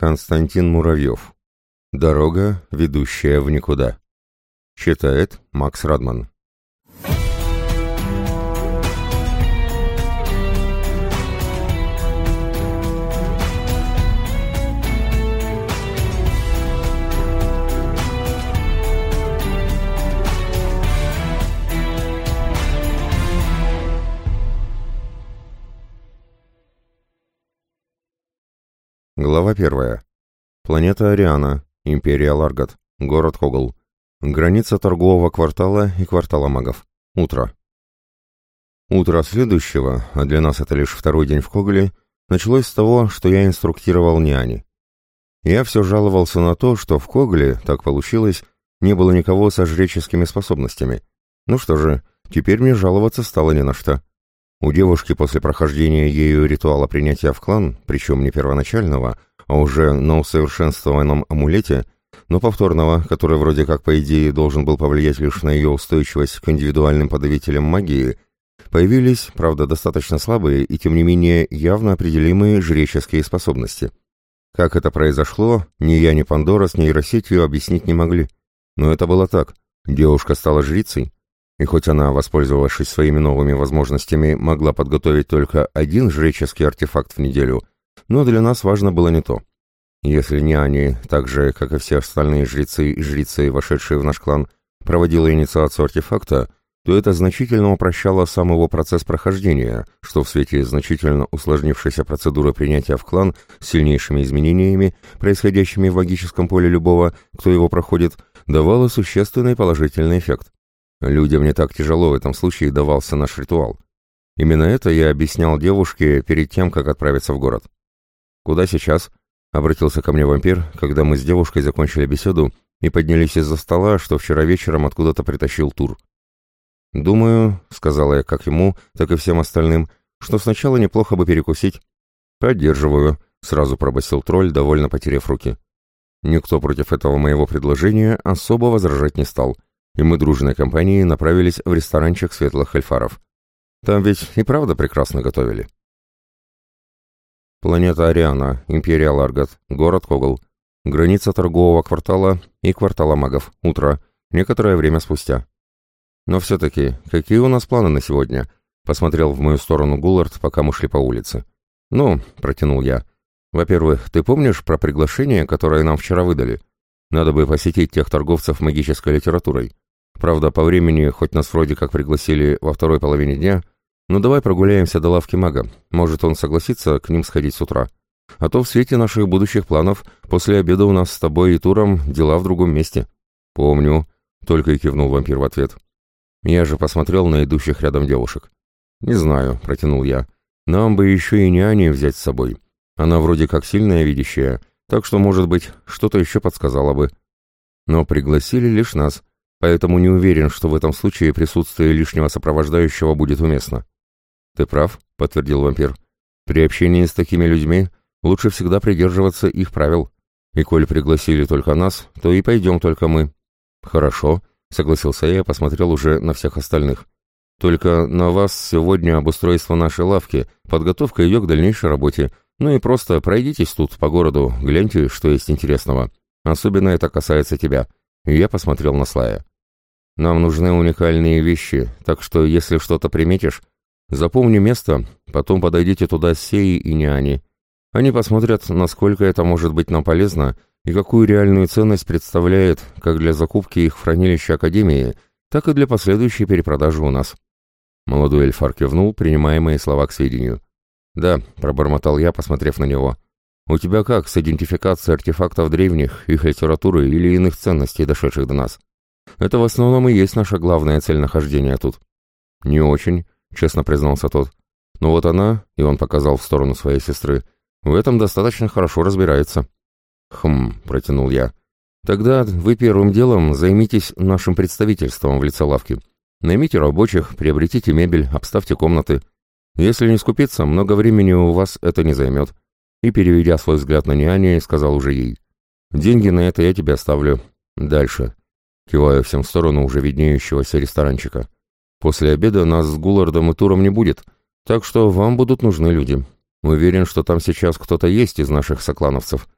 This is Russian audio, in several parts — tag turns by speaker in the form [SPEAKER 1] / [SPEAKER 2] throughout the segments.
[SPEAKER 1] Константин Муравьев. Дорога, ведущая в никуда. Читает Макс Радман. Глава первая. Планета Ариана, Империя Ларгат, город Когл. Граница торгового квартала и квартала магов. Утро. Утро следующего, а для нас это лишь второй день в Когле, началось с того, что я инструктировал Няни. Я все жаловался на то, что в Когле, так получилось, не было никого со жреческими способностями. Ну что же, теперь мне жаловаться стало не на что. У девушки после прохождения ею ритуала принятия в клан, причем не первоначального, а уже на усовершенствованном амулете, но повторного, который вроде как по идее должен был повлиять лишь на ее устойчивость к индивидуальным подавителям магии, появились, правда, достаточно слабые и тем не менее явно определимые жреческие способности. Как это произошло, ни я, ни Пандора с нейросетью объяснить не могли. Но это было так. Девушка стала жрицей, и хоть она, воспользовавшись своими новыми возможностями, могла подготовить только один жреческий артефакт в неделю, но для нас важно было не то. Если не они, так же, как и все остальные жрецы и жрицы, вошедшие в наш клан, проводила инициацию артефакта, то это значительно упрощало сам его процесс прохождения, что в свете значительно усложнившейся процедуры принятия в клан с сильнейшими изменениями, происходящими в магическом поле любого, кто его проходит, давало существенный положительный эффект. Людям не так тяжело в этом случае давался наш ритуал. Именно это я объяснял девушке перед тем, как отправиться в город. «Куда сейчас?» — обратился ко мне вампир, когда мы с девушкой закончили беседу и поднялись из-за стола, что вчера вечером откуда-то притащил тур. «Думаю», — сказала я как ему, так и всем остальным, что сначала неплохо бы перекусить. «Поддерживаю», — сразу пробасил тролль, довольно потеряв руки. Никто против этого моего предложения особо возражать не стал — и мы дружной компанией направились в ресторанчик светлых эльфаров. Там ведь и правда прекрасно готовили. Планета Ариана, Империя Ларгат, город Когл, граница торгового квартала и квартала магов, утро, некоторое время спустя. Но все-таки, какие у нас планы на сегодня? Посмотрел в мою сторону Гуллард, пока мы шли по улице. Ну, протянул я. Во-первых, ты помнишь про приглашение, которое нам вчера выдали? Надо бы посетить тех торговцев магической литературой. Правда, по времени, хоть нас вроде как пригласили во второй половине дня, но давай прогуляемся до лавки мага. Может, он согласится к ним сходить с утра. А то в свете наших будущих планов после обеда у нас с тобой и Туром дела в другом месте. Помню, только и кивнул вампир в ответ. Я же посмотрел на идущих рядом девушек. Не знаю, протянул я. Нам бы еще и няни взять с собой. Она вроде как сильная видящая, так что, может быть, что-то еще подсказала бы. Но пригласили лишь нас, поэтому не уверен, что в этом случае присутствие лишнего сопровождающего будет уместно. «Ты прав», — подтвердил вампир. «При общении с такими людьми лучше всегда придерживаться их правил. И коль пригласили только нас, то и пойдем только мы». «Хорошо», — согласился я, посмотрел уже на всех остальных. «Только на вас сегодня обустройство нашей лавки, подготовка ее к дальнейшей работе, ну и просто пройдитесь тут по городу, гляньте, что есть интересного. Особенно это касается тебя». И я посмотрел на Слая. Нам нужны уникальные вещи, так что если что-то приметишь, запомни место, потом подойдите туда с Сеей и Няни. Они посмотрят, насколько это может быть нам полезно и какую реальную ценность представляет как для закупки их в хранилище Академии, так и для последующей перепродажи у нас. Молодой эльфар кивнул, принимая мои слова к сведению. «Да», — пробормотал я, посмотрев на него. «У тебя как с идентификацией артефактов древних, их литературы или иных ценностей, дошедших до нас?» Это в основном и есть наша главная цель нахождения тут. Не очень, честно признался тот. Но вот она, и он показал в сторону своей сестры, в этом достаточно хорошо разбирается. Хм, протянул я. Тогда вы первым делом займитесь нашим представительством в лице лавки. Наймите рабочих, приобретите мебель, обставьте комнаты. Если не скупиться, много времени у вас это не займет. И, переведя свой взгляд на Ниане, сказал уже ей. Деньги на это я тебе оставлю. Дальше кивая всем в сторону уже виднеющегося ресторанчика. «После обеда нас с Гуллардом и Туром не будет, так что вам будут нужны люди. Уверен, что там сейчас кто-то есть из наших соклановцев.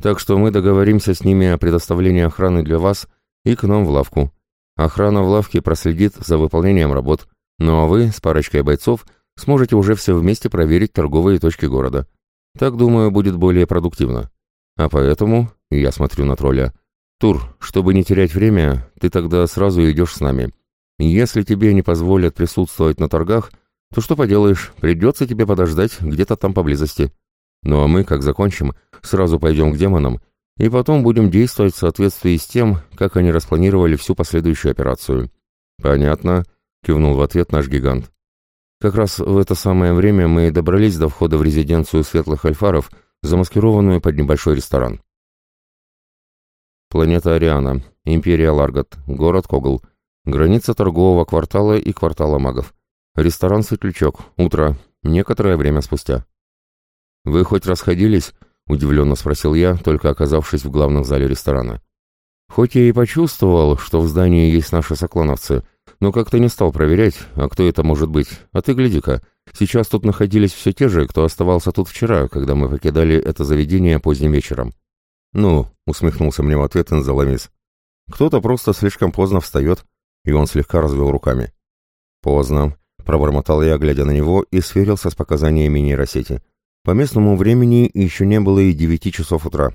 [SPEAKER 1] Так что мы договоримся с ними о предоставлении охраны для вас и к нам в лавку. Охрана в лавке проследит за выполнением работ, ну а вы с парочкой бойцов сможете уже все вместе проверить торговые точки города. Так, думаю, будет более продуктивно. А поэтому, я смотрю на тролля, Тур, чтобы не терять время, ты тогда сразу идешь с нами. Если тебе не позволят присутствовать на торгах, то что поделаешь, придется тебе подождать где-то там поблизости. Ну а мы, как закончим, сразу пойдем к демонам и потом будем действовать в соответствии с тем, как они распланировали всю последующую операцию. Понятно, кивнул в ответ наш гигант. Как раз в это самое время мы добрались до входа в резиденцию светлых альфаров, замаскированную под небольшой ресторан. Планета Ариана, Империя Ларгат, город Когл, граница торгового квартала и квартала магов. Ресторан «Светлячок», утро, некоторое время спустя. «Вы хоть расходились?» — удивленно спросил я, только оказавшись в главном зале ресторана. Хоть я и почувствовал, что в здании есть наши соклоновцы, но как-то не стал проверять, а кто это может быть. А ты гляди-ка, сейчас тут находились все те же, кто оставался тут вчера, когда мы покидали это заведение поздним вечером. «Ну», — усмехнулся мне в ответ Энзаламис, — «кто-то просто слишком поздно встает», и он слегка развел руками. «Поздно», — пробормотал я, глядя на него, и сверился с показаниями нейросети. По местному времени еще не было и девяти часов утра.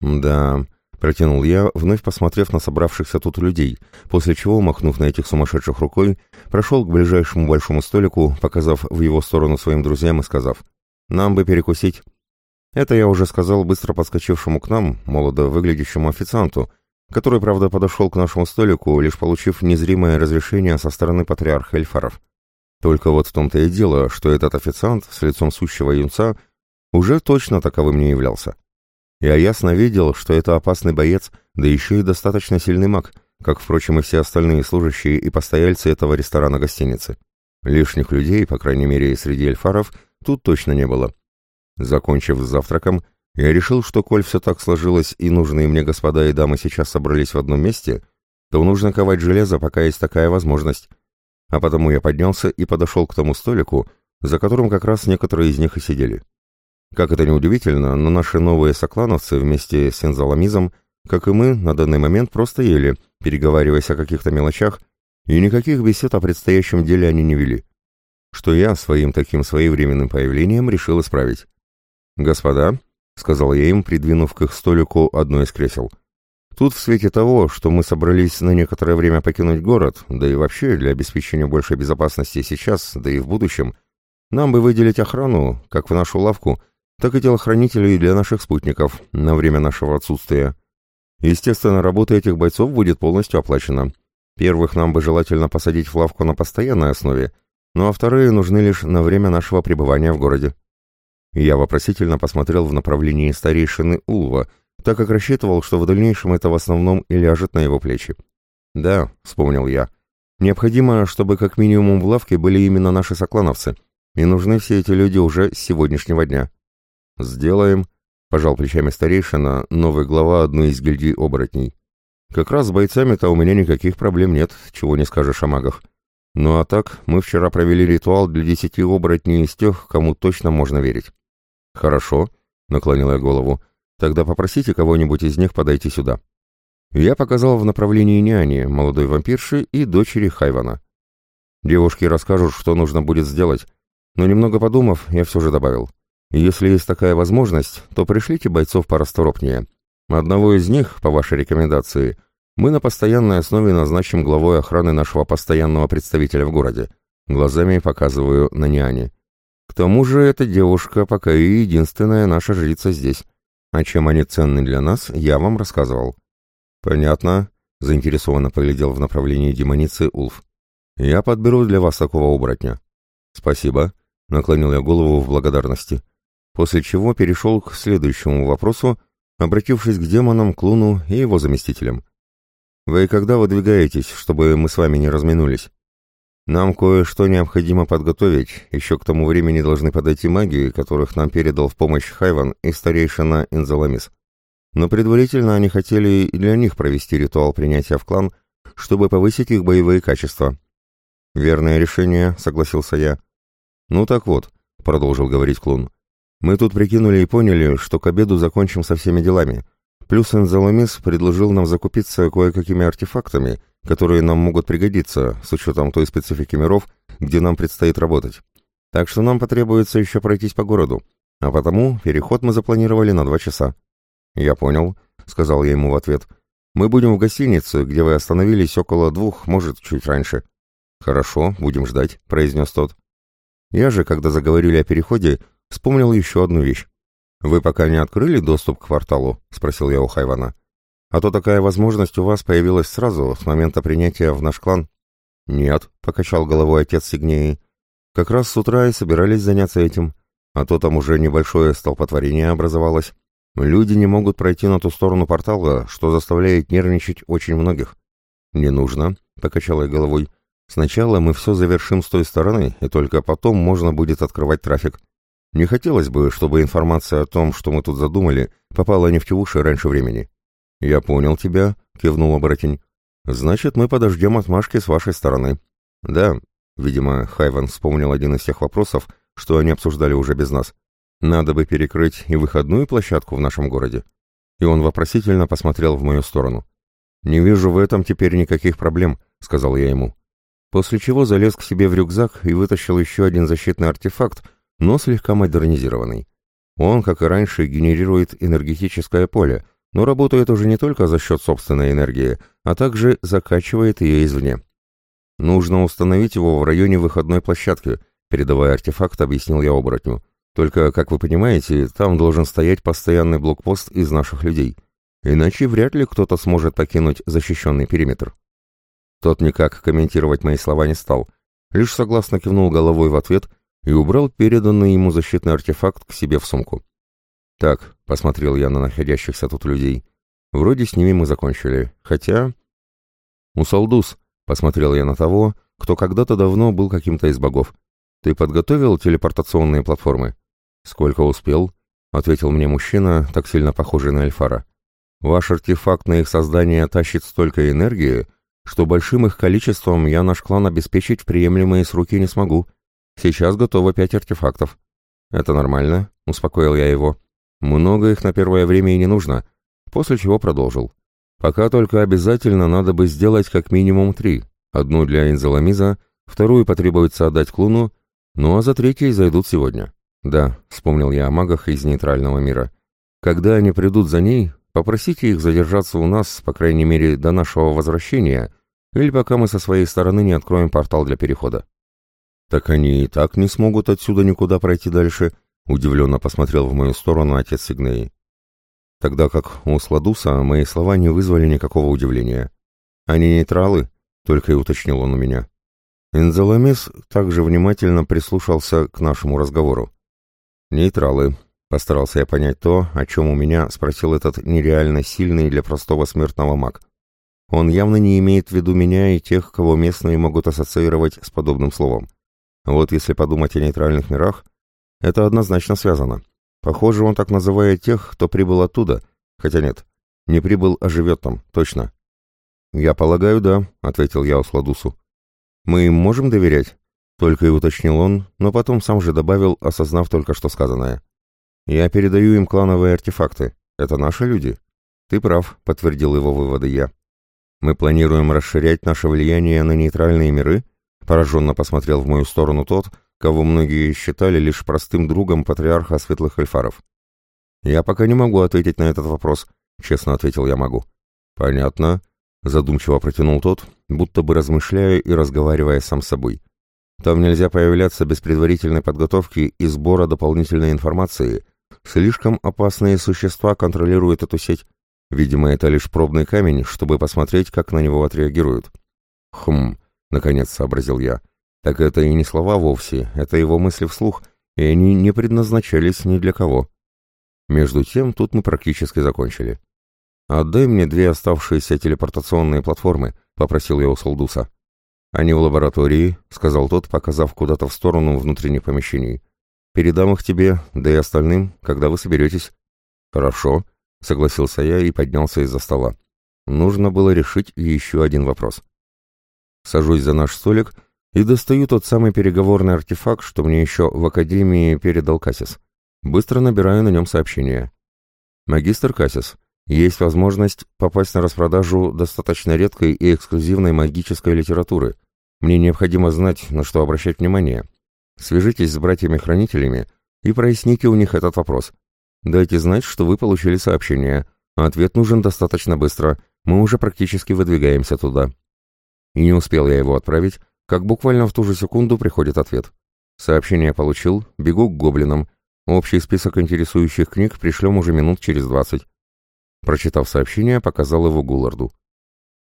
[SPEAKER 1] «Да», — протянул я, вновь посмотрев на собравшихся тут людей, после чего, махнув на этих сумасшедших рукой, прошел к ближайшему большому столику, показав в его сторону своим друзьям и сказав, «Нам бы перекусить». Это я уже сказал быстро подскочившему к нам, молодо выглядящему официанту, который, правда, подошел к нашему столику, лишь получив незримое разрешение со стороны патриарха Эльфаров. Только вот в том-то и дело, что этот официант с лицом сущего юнца уже точно таковым не являлся. Я ясно видел, что это опасный боец, да еще и достаточно сильный маг, как, впрочем, и все остальные служащие и постояльцы этого ресторана-гостиницы. Лишних людей, по крайней мере, среди эльфаров, тут точно не было. Закончив с завтраком, я решил, что коль все так сложилось и нужные мне господа и дамы сейчас собрались в одном месте, то нужно ковать железо, пока есть такая возможность, а потому я поднялся и подошел к тому столику, за которым как раз некоторые из них и сидели. Как это ни удивительно, но наши новые соклановцы вместе с Инзаламизом, как и мы, на данный момент просто ели, переговариваясь о каких-то мелочах, и никаких бесед о предстоящем деле они не вели. Что я своим таким своевременным появлением решил исправить. «Господа», — сказал я им, придвинув к их столику одно из кресел, — Тут в свете того, что мы собрались на некоторое время покинуть город, да и вообще для обеспечения большей безопасности сейчас, да и в будущем, нам бы выделить охрану, как в нашу лавку, так и телохранителей для наших спутников на время нашего отсутствия. Естественно, работа этих бойцов будет полностью оплачена. Первых нам бы желательно посадить в лавку на постоянной основе, ну а вторые нужны лишь на время нашего пребывания в городе. Я вопросительно посмотрел в направлении старейшины Улва, так как рассчитывал, что в дальнейшем это в основном и ляжет на его плечи. «Да», — вспомнил я, — «необходимо, чтобы как минимум в лавке были именно наши соклановцы, и нужны все эти люди уже с сегодняшнего дня». «Сделаем», — пожал плечами старейшина, новый глава одной из гильдий оборотней. «Как раз с бойцами-то у меня никаких проблем нет, чего не скажешь о магах. Ну а так, мы вчера провели ритуал для десяти оборотней из тех, кому точно можно верить». «Хорошо», — наклонил я голову, — Тогда попросите кого-нибудь из них подойти сюда. Я показал в направлении няни, молодой вампирши и дочери Хайвана. Девушки расскажут, что нужно будет сделать, но немного подумав, я все же добавил. Если есть такая возможность, то пришлите бойцов порасторопнее. Одного из них, по вашей рекомендации, мы на постоянной основе назначим главой охраны нашего постоянного представителя в городе. Глазами показываю на няне. К тому же эта девушка пока и единственная наша жрица здесь. А чем они ценны для нас, я вам рассказывал. Понятно, заинтересованно поглядел в направлении демоницы Улф. Я подберу для вас такого оборотня. Спасибо, наклонил я голову в благодарности. После чего перешел к следующему вопросу, обратившись к демонам, Клуну и его заместителям. «Вы когда выдвигаетесь, чтобы мы с вами не разминулись?» Нам кое-что необходимо подготовить, еще к тому времени должны подойти маги, которых нам передал в помощь Хайван и старейшина Инзаламис. Но предварительно они хотели и для них провести ритуал принятия в клан, чтобы повысить их боевые качества. «Верное решение», — согласился я. «Ну так вот», — продолжил говорить Клун, Мы тут прикинули и поняли, что к обеду закончим со всеми делами. Плюс Энзеломис предложил нам закупиться кое-какими артефактами, которые нам могут пригодиться, с учетом той специфики миров, где нам предстоит работать. Так что нам потребуется еще пройтись по городу, а потому переход мы запланировали на два часа. «Я понял», — сказал я ему в ответ. «Мы будем в гостинице, где вы остановились около двух, может, чуть раньше». «Хорошо, будем ждать», — произнес тот. Я же, когда заговорили о переходе, вспомнил еще одну вещь. «Вы пока не открыли доступ к кварталу?» — спросил я у Хайвана. «А то такая возможность у вас появилась сразу, с момента принятия в наш клан». «Нет», — покачал головой отец Сигнеи. «Как раз с утра и собирались заняться этим, а то там уже небольшое столпотворение образовалось. Люди не могут пройти на ту сторону портала, что заставляет нервничать очень многих». «Не нужно», — покачал я головой. Сначала мы все завершим с той стороны, и только потом можно будет открывать трафик. Не хотелось бы, чтобы информация о том, что мы тут задумали, попала не в уши раньше времени. «Я понял тебя», — кивнул оборотень. «Значит, мы подождем отмашки с вашей стороны». «Да», — видимо, Хайван вспомнил один из тех вопросов, что они обсуждали уже без нас. «Надо бы перекрыть и выходную площадку в нашем городе». И он вопросительно посмотрел в мою сторону. «Не вижу в этом теперь никаких проблем», — сказал я ему после чего залез к себе в рюкзак и вытащил еще один защитный артефакт, но слегка модернизированный. Он, как и раньше, генерирует энергетическое поле, но работает уже не только за счет собственной энергии, а также закачивает ее извне. Нужно установить его в районе выходной площадки, передавая артефакт, объяснил я оборотню. Только, как вы понимаете, там должен стоять постоянный блокпост из наших людей. Иначе вряд ли кто-то сможет покинуть защищенный периметр. Тот никак комментировать мои слова не стал, лишь согласно кивнул головой в ответ и убрал переданный ему защитный артефакт к себе в сумку. «Так», — посмотрел я на находящихся тут людей, — «вроде с ними мы закончили, хотя...» «Усалдус», — посмотрел я на того, кто когда-то давно был каким-то из богов. «Ты подготовил телепортационные платформы?» «Сколько успел?» — ответил мне мужчина, так сильно похожий на Эльфара. «Ваш артефакт на их создание тащит столько энергии, что большим их количеством я наш клан обеспечить в приемлемые сроки не смогу. Сейчас готово пять артефактов. Это нормально, успокоил я его. Много их на первое время и не нужно, после чего продолжил. Пока только обязательно надо бы сделать как минимум три. Одну для Инзеламиза, вторую потребуется отдать Клуну, ну а за третьей зайдут сегодня. Да, вспомнил я о магах из нейтрального мира. Когда они придут за ней, попросите их задержаться у нас, по крайней мере, до нашего возвращения, или пока мы со своей стороны не откроем портал для перехода. Так они и так не смогут отсюда никуда пройти дальше, удивленно посмотрел в мою сторону отец Сигнеи. Тогда как у Сладуса мои слова не вызвали никакого удивления. Они нейтралы, только и уточнил он у меня. Инзеламес также внимательно прислушался к нашему разговору. «Нейтралы», — постарался я понять то, о чем у меня спросил этот нереально сильный для простого смертного маг. Он явно не имеет в виду меня и тех, кого местные могут ассоциировать с подобным словом. Вот если подумать о нейтральных мирах, это однозначно связано. Похоже, он так называет тех, кто прибыл оттуда, хотя нет, не прибыл, а живет там, точно. «Я полагаю, да», — ответил я Усладусу. «Мы им можем доверять?» Только и уточнил он, но потом сам же добавил, осознав только что сказанное. «Я передаю им клановые артефакты. Это наши люди?» «Ты прав», — подтвердил его выводы я. Мы планируем расширять наше влияние на нейтральные миры? Пораженно посмотрел в мою сторону тот, кого многие считали лишь простым другом патриарха светлых эльфаров. Я пока не могу ответить на этот вопрос, честно ответил я могу. Понятно, задумчиво протянул тот, будто бы размышляя и разговаривая сам с собой. Там нельзя появляться без предварительной подготовки и сбора дополнительной информации. Слишком опасные существа контролируют эту сеть. Видимо, это лишь пробный камень, чтобы посмотреть, как на него отреагируют. Хм, наконец сообразил я. Так это и не слова вовсе, это его мысли вслух, и они не предназначались ни для кого. Между тем, тут мы практически закончили. «Отдай мне две оставшиеся телепортационные платформы», — попросил я у Солдуса. «Они в лаборатории», — сказал тот, показав куда-то в сторону внутренних помещений. «Передам их тебе, да и остальным, когда вы соберетесь». «Хорошо», — согласился я и поднялся из-за стола. Нужно было решить еще один вопрос. Сажусь за наш столик и достаю тот самый переговорный артефакт, что мне еще в Академии передал Кассис. Быстро набираю на нем сообщение. «Магистр Кассис, есть возможность попасть на распродажу достаточно редкой и эксклюзивной магической литературы. Мне необходимо знать, на что обращать внимание. Свяжитесь с братьями-хранителями и проясните у них этот вопрос. Дайте знать, что вы получили сообщение. Ответ нужен достаточно быстро. Мы уже практически выдвигаемся туда. И не успел я его отправить, как буквально в ту же секунду приходит ответ. Сообщение получил, бегу к гоблинам. Общий список интересующих книг пришлем уже минут через двадцать. Прочитав сообщение, показал его Гулларду.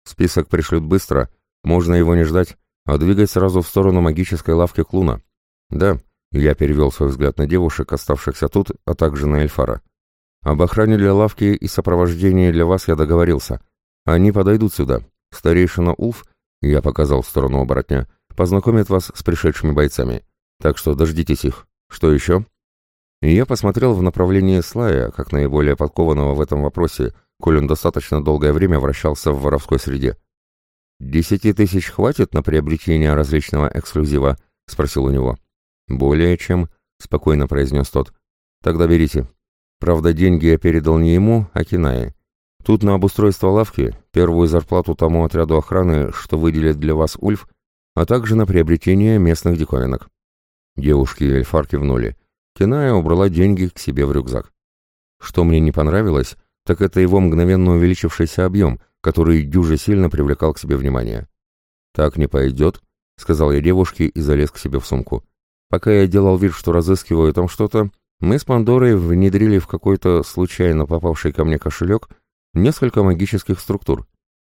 [SPEAKER 1] Список пришлют быстро, можно его не ждать, а двигать сразу в сторону магической лавки Клуна. Да, я перевел свой взгляд на девушек, оставшихся тут, а также на Эльфара. Об охране для лавки и сопровождении для вас я договорился. Они подойдут сюда. Старейшина Улф, я показал в сторону оборотня, познакомит вас с пришедшими бойцами. Так что дождитесь их. Что еще? Я посмотрел в направлении Слая, как наиболее подкованного в этом вопросе, коль он достаточно долгое время вращался в воровской среде. «Десяти тысяч хватит на приобретение различного эксклюзива?» — спросил у него. «Более чем», — спокойно произнес тот. «Тогда берите. Правда, деньги я передал не ему, а Кинае. Тут на обустройство лавки, первую зарплату тому отряду охраны, что выделит для вас Ульф, а также на приобретение местных диковинок». Девушки и эльфар кивнули. Киная убрала деньги к себе в рюкзак. Что мне не понравилось, так это его мгновенно увеличившийся объем, который дюже сильно привлекал к себе внимание. «Так не пойдет», — сказал я девушке и залез к себе в сумку. Пока я делал вид, что разыскиваю там что-то, мы с Пандорой внедрили в какой-то случайно попавший ко мне кошелек несколько магических структур.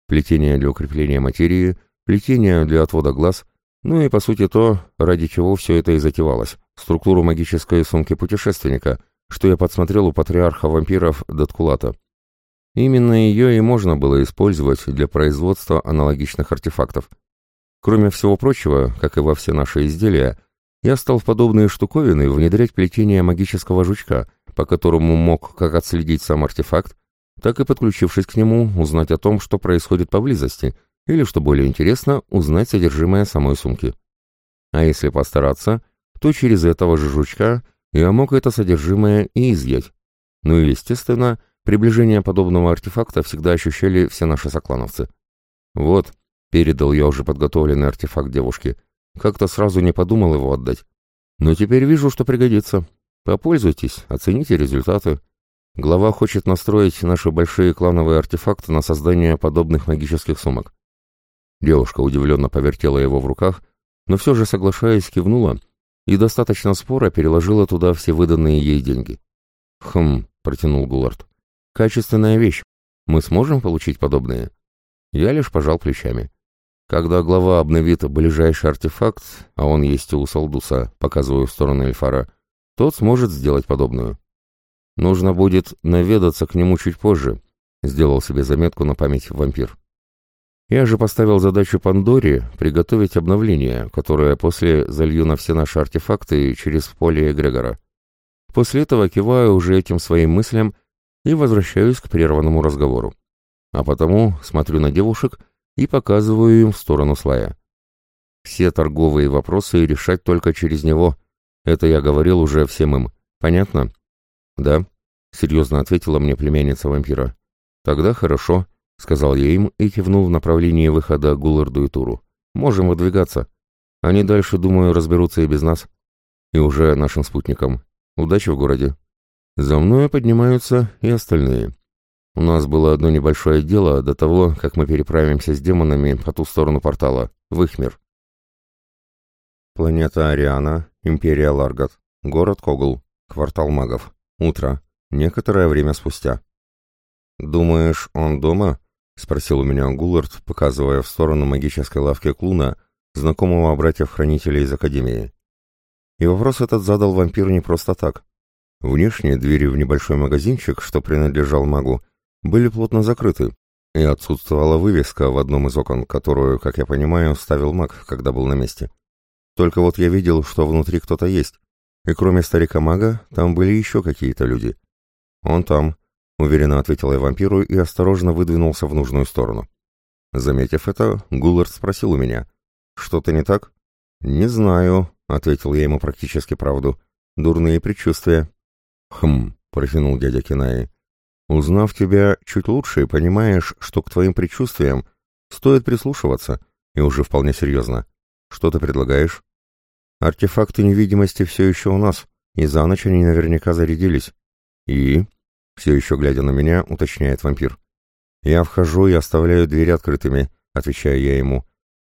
[SPEAKER 1] Плетение для укрепления материи, плетение для отвода глаз, ну и, по сути, то, ради чего все это и затевалось структуру магической сумки путешественника, что я подсмотрел у патриарха вампиров Даткулата. Именно ее и можно было использовать для производства аналогичных артефактов. Кроме всего прочего, как и во все наши изделия, я стал в подобные штуковины внедрять плетение магического жучка, по которому мог как отследить сам артефакт, так и, подключившись к нему, узнать о том, что происходит поблизости, или, что более интересно, узнать содержимое самой сумки. А если постараться, то через этого же жучка я мог это содержимое и изъять. Ну и, естественно, приближение подобного артефакта всегда ощущали все наши соклановцы. Вот, передал я уже подготовленный артефакт девушке. Как-то сразу не подумал его отдать. Но теперь вижу, что пригодится. Попользуйтесь, оцените результаты. Глава хочет настроить наши большие клановые артефакты на создание подобных магических сумок. Девушка удивленно повертела его в руках, но все же, соглашаясь, кивнула и достаточно спора переложила туда все выданные ей деньги. «Хм», — протянул Гулард, — «качественная вещь. Мы сможем получить подобные?» Я лишь пожал плечами. Когда глава обновит ближайший артефакт, а он есть у Салдуса, показываю в сторону Эльфара, тот сможет сделать подобную. Нужно будет наведаться к нему чуть позже, сделал себе заметку на память вампир. Я же поставил задачу Пандоре приготовить обновление, которое после залью на все наши артефакты через поле эгрегора. После этого киваю уже этим своим мыслям и возвращаюсь к прерванному разговору. А потому смотрю на девушек и показываю им в сторону Слая. Все торговые вопросы решать только через него. Это я говорил уже всем им. Понятно? Да, серьезно ответила мне племянница вампира. Тогда хорошо. — сказал я им и кивнул в направлении выхода Гулларду и Туру. «Можем выдвигаться. Они дальше, думаю, разберутся и без нас. И уже нашим спутникам. Удачи в городе». За мной поднимаются и остальные. У нас было одно небольшое дело до того, как мы переправимся с демонами по ту сторону портала, в их мир. Планета Ариана, Империя Ларгат, город Когл, квартал магов. Утро. Некоторое время спустя. «Думаешь, он дома?» — спросил у меня Гуллард, показывая в сторону магической лавки Клуна, знакомого братьев-хранителей из Академии. И вопрос этот задал вампир не просто так. Внешние двери в небольшой магазинчик, что принадлежал магу, были плотно закрыты, и отсутствовала вывеска в одном из окон, которую, как я понимаю, ставил маг, когда был на месте. Только вот я видел, что внутри кто-то есть, и кроме старика-мага, там были еще какие-то люди. Он там, Уверенно ответил я вампиру и осторожно выдвинулся в нужную сторону. Заметив это, Гуллард спросил у меня. «Что-то не так?» «Не знаю», — ответил я ему практически правду. «Дурные предчувствия». «Хм», — протянул дядя Кинаи. «Узнав тебя чуть лучше, понимаешь, что к твоим предчувствиям стоит прислушиваться, и уже вполне серьезно. Что ты предлагаешь?» «Артефакты невидимости все еще у нас, и за ночь они наверняка зарядились». «И?» — все еще глядя на меня, уточняет вампир. «Я вхожу и оставляю двери открытыми», — отвечаю я ему.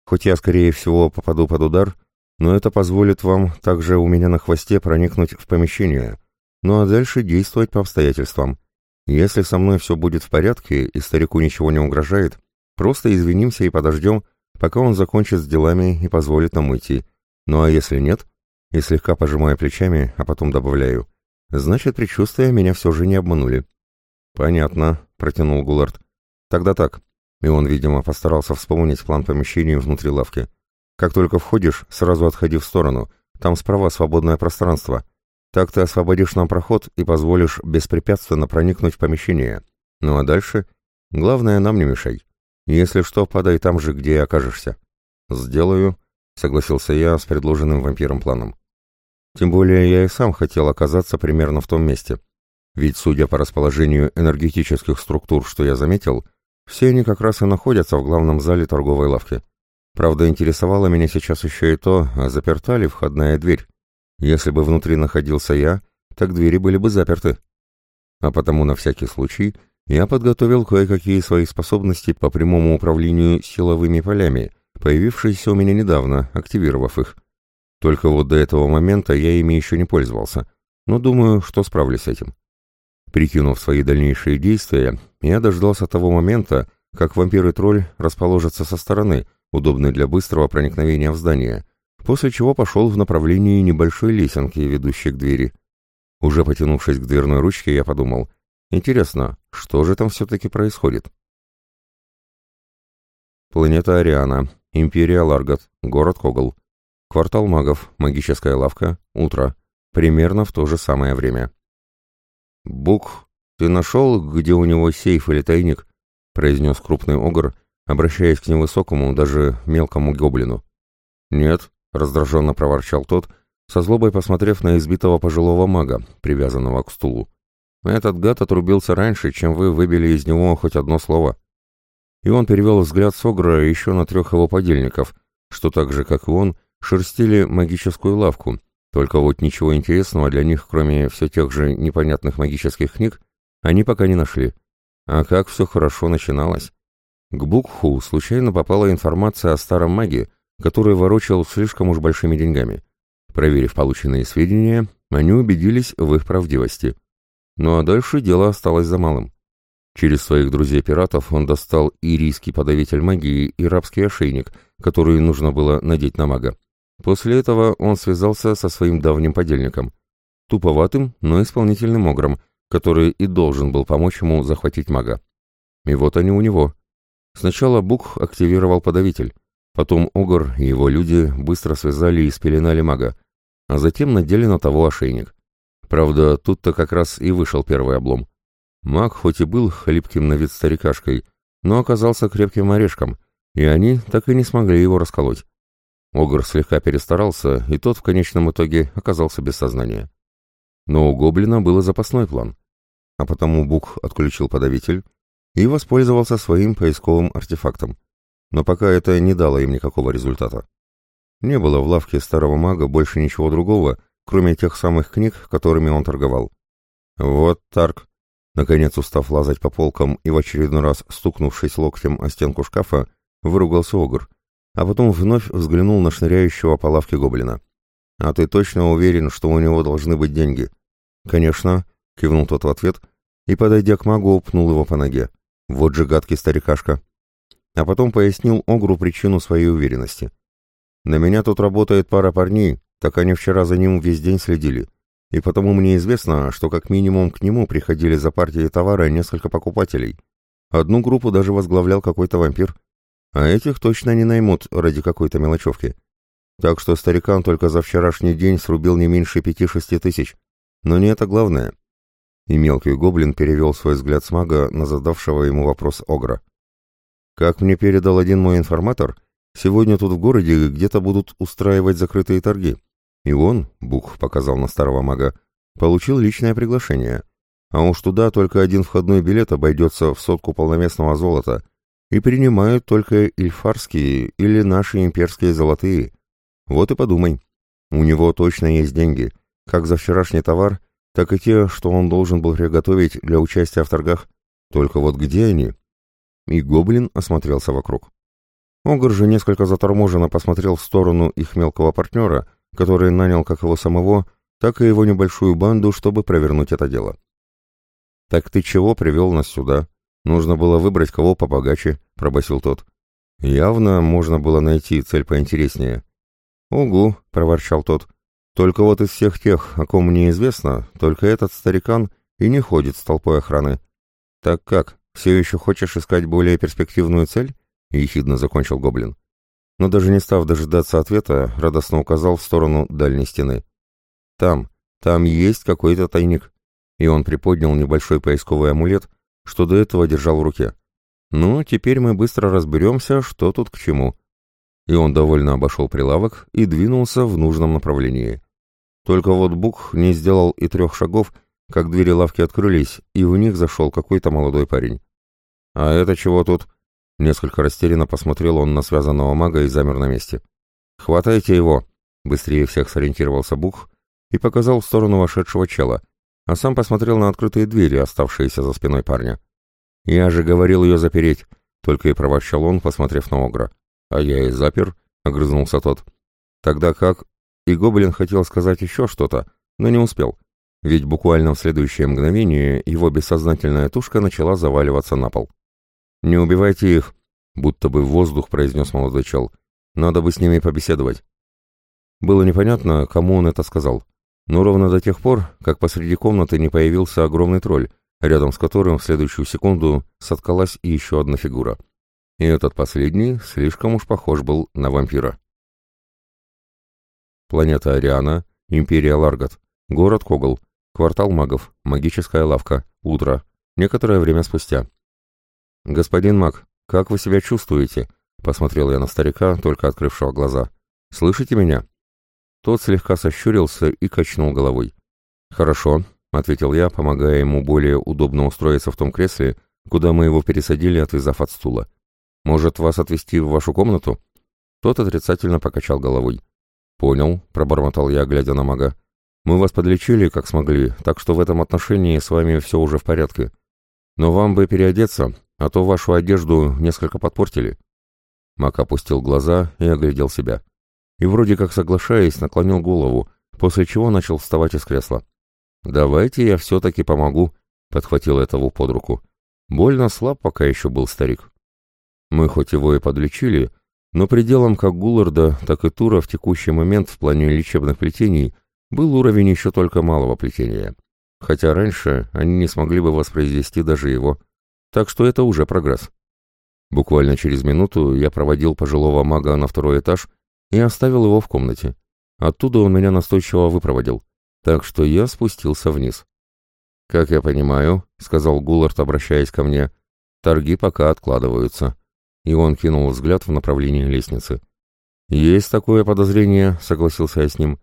[SPEAKER 1] «Хоть я, скорее всего, попаду под удар, но это позволит вам также у меня на хвосте проникнуть в помещение, ну а дальше действовать по обстоятельствам. Если со мной все будет в порядке и старику ничего не угрожает, просто извинимся и подождем, пока он закончит с делами и позволит нам уйти. Ну а если нет, и слегка пожимая плечами, а потом добавляю, значит, предчувствия меня все же не обманули. «Понятно», — протянул Гулард. «Тогда так». И он, видимо, постарался вспомнить план помещения внутри лавки. Как только входишь, сразу отходи в сторону. Там справа свободное пространство. Так ты освободишь нам проход и позволишь беспрепятственно проникнуть в помещение. Ну а дальше? Главное, нам не мешай. Если что, падай там же, где и окажешься. Сделаю, согласился я с предложенным вампиром планом. Тем более я и сам хотел оказаться примерно в том месте. Ведь, судя по расположению энергетических структур, что я заметил, все они как раз и находятся в главном зале торговой лавки. Правда, интересовало меня сейчас еще и то, а заперта ли входная дверь. Если бы внутри находился я, так двери были бы заперты. А потому на всякий случай я подготовил кое-какие свои способности по прямому управлению силовыми полями, появившиеся у меня недавно, активировав их. Только вот до этого момента я ими еще не пользовался, но думаю, что справлюсь с этим. Прикинув свои дальнейшие действия, я дождался того момента, как вампир и тролль расположатся со стороны — удобный для быстрого проникновения в здание, после чего пошел в направлении небольшой лесенки, ведущей к двери. Уже потянувшись к дверной ручке, я подумал, интересно, что же там все-таки происходит? Планета Ариана, Империя Ларгат, город Когл, квартал магов, магическая лавка, утро, примерно в то же самое время. «Бук, ты нашел, где у него сейф или тайник?» — произнес крупный огр, обращаясь к невысокому, даже мелкому гоблину. «Нет», — раздраженно проворчал тот, со злобой посмотрев на избитого пожилого мага, привязанного к стулу. «Этот гад отрубился раньше, чем вы выбили из него хоть одно слово». И он перевел взгляд Согра еще на трех его подельников, что так же, как и он, шерстили магическую лавку, только вот ничего интересного для них, кроме все тех же непонятных магических книг, они пока не нашли. А как все хорошо начиналось. К Букху случайно попала информация о старом маге, который ворочал слишком уж большими деньгами. Проверив полученные сведения, они убедились в их правдивости. Ну а дальше дело осталось за малым. Через своих друзей-пиратов он достал ирийский подавитель магии и рабский ошейник, который нужно было надеть на мага. После этого он связался со своим давним подельником, туповатым, но исполнительным огром, который и должен был помочь ему захватить мага. И вот они у него, Сначала Бук активировал подавитель, потом Огр и его люди быстро связали и спеленали мага, а затем надели на того ошейник. Правда, тут-то как раз и вышел первый облом. Маг хоть и был хлипким на вид старикашкой, но оказался крепким орешком, и они так и не смогли его расколоть. Огр слегка перестарался, и тот в конечном итоге оказался без сознания. Но у Гоблина был запасной план. А потому Бук отключил подавитель, и воспользовался своим поисковым артефактом. Но пока это не дало им никакого результата. Не было в лавке старого мага больше ничего другого, кроме тех самых книг, которыми он торговал. Вот Тарк, наконец устав лазать по полкам и в очередной раз стукнувшись локтем о стенку шкафа, выругался Огр, а потом вновь взглянул на шныряющего по лавке гоблина. «А ты точно уверен, что у него должны быть деньги?» «Конечно», — кивнул тот в ответ, и, подойдя к магу, упнул его по ноге. Вот же гадкий старикашка. А потом пояснил Огру причину своей уверенности. На меня тут работает пара парней, так они вчера за ним весь день следили. И потому мне известно, что как минимум к нему приходили за партией товара несколько покупателей. Одну группу даже возглавлял какой-то вампир. А этих точно не наймут ради какой-то мелочевки. Так что старикан только за вчерашний день срубил не меньше пяти-шести тысяч. Но не это главное и мелкий гоблин перевел свой взгляд с мага на задавшего ему вопрос Огра. «Как мне передал один мой информатор, сегодня тут в городе где-то будут устраивать закрытые торги. И он, — Бух показал на старого мага, — получил личное приглашение. А уж туда только один входной билет обойдется в сотку полновесного золота, и принимают только ильфарские или наши имперские золотые. Вот и подумай. У него точно есть деньги, как за вчерашний товар, так и те, что он должен был приготовить для участия в торгах. Только вот где они? И гоблин осмотрелся вокруг. Огр же несколько заторможенно посмотрел в сторону их мелкого партнера, который нанял как его самого, так и его небольшую банду, чтобы провернуть это дело. «Так ты чего привел нас сюда? Нужно было выбрать кого побогаче», — пробасил тот. «Явно можно было найти цель поинтереснее». «Угу», — проворчал тот. «Только вот из всех тех, о ком мне известно, только этот старикан и не ходит с толпой охраны. Так как, все еще хочешь искать более перспективную цель?» — ехидно закончил гоблин. Но даже не став дожидаться ответа, радостно указал в сторону дальней стены. «Там, там есть какой-то тайник». И он приподнял небольшой поисковый амулет, что до этого держал в руке. «Ну, теперь мы быстро разберемся, что тут к чему» и он довольно обошел прилавок и двинулся в нужном направлении. Только вот Бук не сделал и трех шагов, как двери лавки открылись, и в них зашел какой-то молодой парень. «А это чего тут?» Несколько растерянно посмотрел он на связанного мага и замер на месте. «Хватайте его!» Быстрее всех сориентировался Бух и показал в сторону вошедшего чела, а сам посмотрел на открытые двери, оставшиеся за спиной парня. «Я же говорил ее запереть!» Только и проворчал он, посмотрев на Огра. «А я и запер», — огрызнулся тот. «Тогда как?» И Гоблин хотел сказать еще что-то, но не успел, ведь буквально в следующее мгновение его бессознательная тушка начала заваливаться на пол. «Не убивайте их», — будто бы в воздух произнес молодой чел. «Надо бы с ними побеседовать». Было непонятно, кому он это сказал, но ровно до тех пор, как посреди комнаты не появился огромный тролль, рядом с которым в следующую секунду соткалась еще одна фигура и этот последний слишком уж похож был на вампира. Планета Ариана, Империя Ларгат, город Когл, квартал магов, магическая лавка, утро, некоторое время спустя. «Господин маг, как вы себя чувствуете?» — посмотрел я на старика, только открывшего глаза. «Слышите меня?» Тот слегка сощурился и качнул головой. «Хорошо», — ответил я, помогая ему более удобно устроиться в том кресле, куда мы его пересадили, отвязав от стула. Может, вас отвезти в вашу комнату?» Тот отрицательно покачал головой. «Понял», — пробормотал я, глядя на мага. «Мы вас подлечили, как смогли, так что в этом отношении с вами все уже в порядке. Но вам бы переодеться, а то вашу одежду несколько подпортили». Маг опустил глаза и оглядел себя. И вроде как соглашаясь, наклонил голову, после чего начал вставать из кресла. «Давайте я все-таки помогу», — подхватил этого под руку. Больно слаб пока еще был старик. Мы хоть его и подлечили, но пределом как Гулларда, так и Тура в текущий момент в плане лечебных плетений был уровень еще только малого плетения. Хотя раньше они не смогли бы воспроизвести даже его. Так что это уже прогресс. Буквально через минуту я проводил пожилого мага на второй этаж и оставил его в комнате. Оттуда он меня настойчиво выпроводил, так что я спустился вниз. «Как я понимаю», — сказал Гуллард, обращаясь ко мне, — «торги пока откладываются и он кинул взгляд в направлении лестницы. «Есть такое подозрение», — согласился я с ним,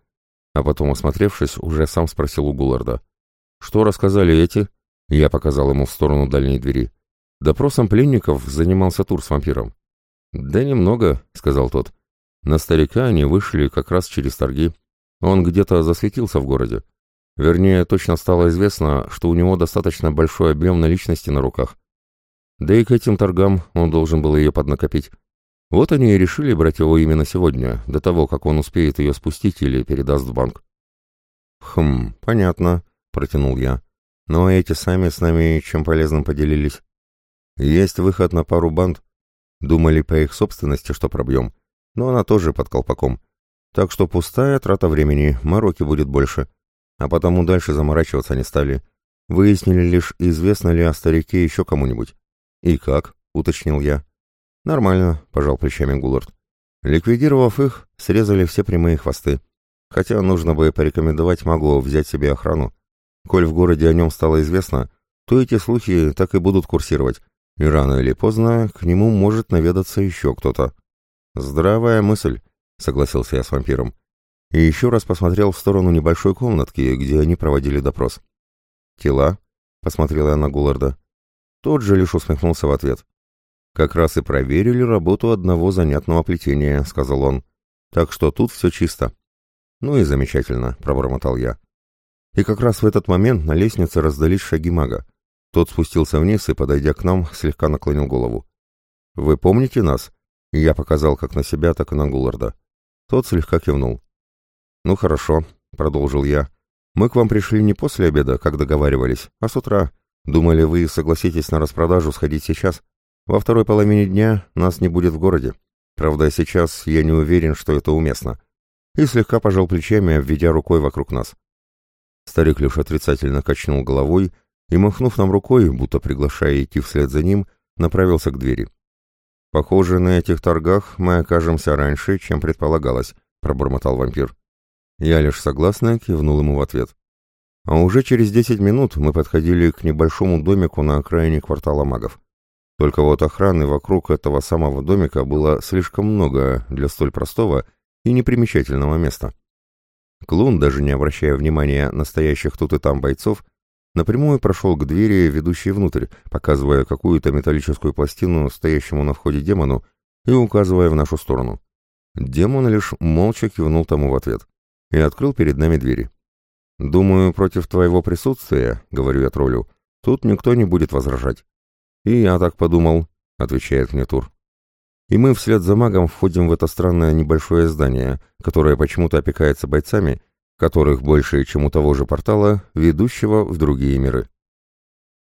[SPEAKER 1] а потом, осмотревшись, уже сам спросил у Гулларда. «Что рассказали эти?» Я показал ему в сторону дальней двери. Допросом пленников занимался тур с вампиром. «Да немного», — сказал тот. «На старика они вышли как раз через торги. Он где-то засветился в городе. Вернее, точно стало известно, что у него достаточно большой объем наличности на руках. Да и к этим торгам он должен был ее поднакопить. Вот они и решили брать его именно сегодня, до того, как он успеет ее спустить или передаст в банк. «Хм, понятно», — протянул я. «Но эти сами с нами чем полезным поделились?» «Есть выход на пару банд. Думали по их собственности, что пробьем, но она тоже под колпаком. Так что пустая трата времени, мороки будет больше. А потому дальше заморачиваться не стали. Выяснили лишь, известно ли о старике еще кому-нибудь. «И как?» — уточнил я. «Нормально», — пожал плечами Гуллард. Ликвидировав их, срезали все прямые хвосты. Хотя нужно бы порекомендовать магу взять себе охрану. Коль в городе о нем стало известно, то эти слухи так и будут курсировать, и рано или поздно к нему может наведаться еще кто-то. «Здравая мысль», — согласился я с вампиром. и еще раз посмотрел в сторону небольшой комнатки, где они проводили допрос. «Тела?» — посмотрела я на Гулларда. Тот же лишь усмехнулся в ответ. «Как раз и проверили работу одного занятного плетения», — сказал он. «Так что тут все чисто». «Ну и замечательно», — пробормотал я. И как раз в этот момент на лестнице раздались шаги мага. Тот спустился вниз и, подойдя к нам, слегка наклонил голову. «Вы помните нас?» Я показал как на себя, так и на Гулларда. Тот слегка кивнул. «Ну хорошо», — продолжил я. «Мы к вам пришли не после обеда, как договаривались, а с утра. Думали, вы согласитесь на распродажу сходить сейчас. Во второй половине дня нас не будет в городе. Правда, сейчас я не уверен, что это уместно». И слегка пожал плечами, обведя рукой вокруг нас. Старик лишь отрицательно качнул головой и, махнув нам рукой, будто приглашая идти вслед за ним, направился к двери. «Похоже, на этих торгах мы окажемся раньше, чем предполагалось», — пробормотал вампир. Я лишь согласно кивнул ему в ответ. А уже через десять минут мы подходили к небольшому домику на окраине квартала магов. Только вот охраны вокруг этого самого домика было слишком много для столь простого и непримечательного места. Клун, даже не обращая внимания на стоящих тут и там бойцов, напрямую прошел к двери, ведущей внутрь, показывая какую-то металлическую пластину стоящему на входе демону и указывая в нашу сторону. Демон лишь молча кивнул тому в ответ и открыл перед нами двери. «Думаю, против твоего присутствия, — говорю я троллю, — тут никто не будет возражать». «И я так подумал», — отвечает мне Тур. И мы вслед за магом входим в это странное небольшое здание, которое почему-то опекается бойцами, которых больше, чем у того же портала, ведущего в другие миры.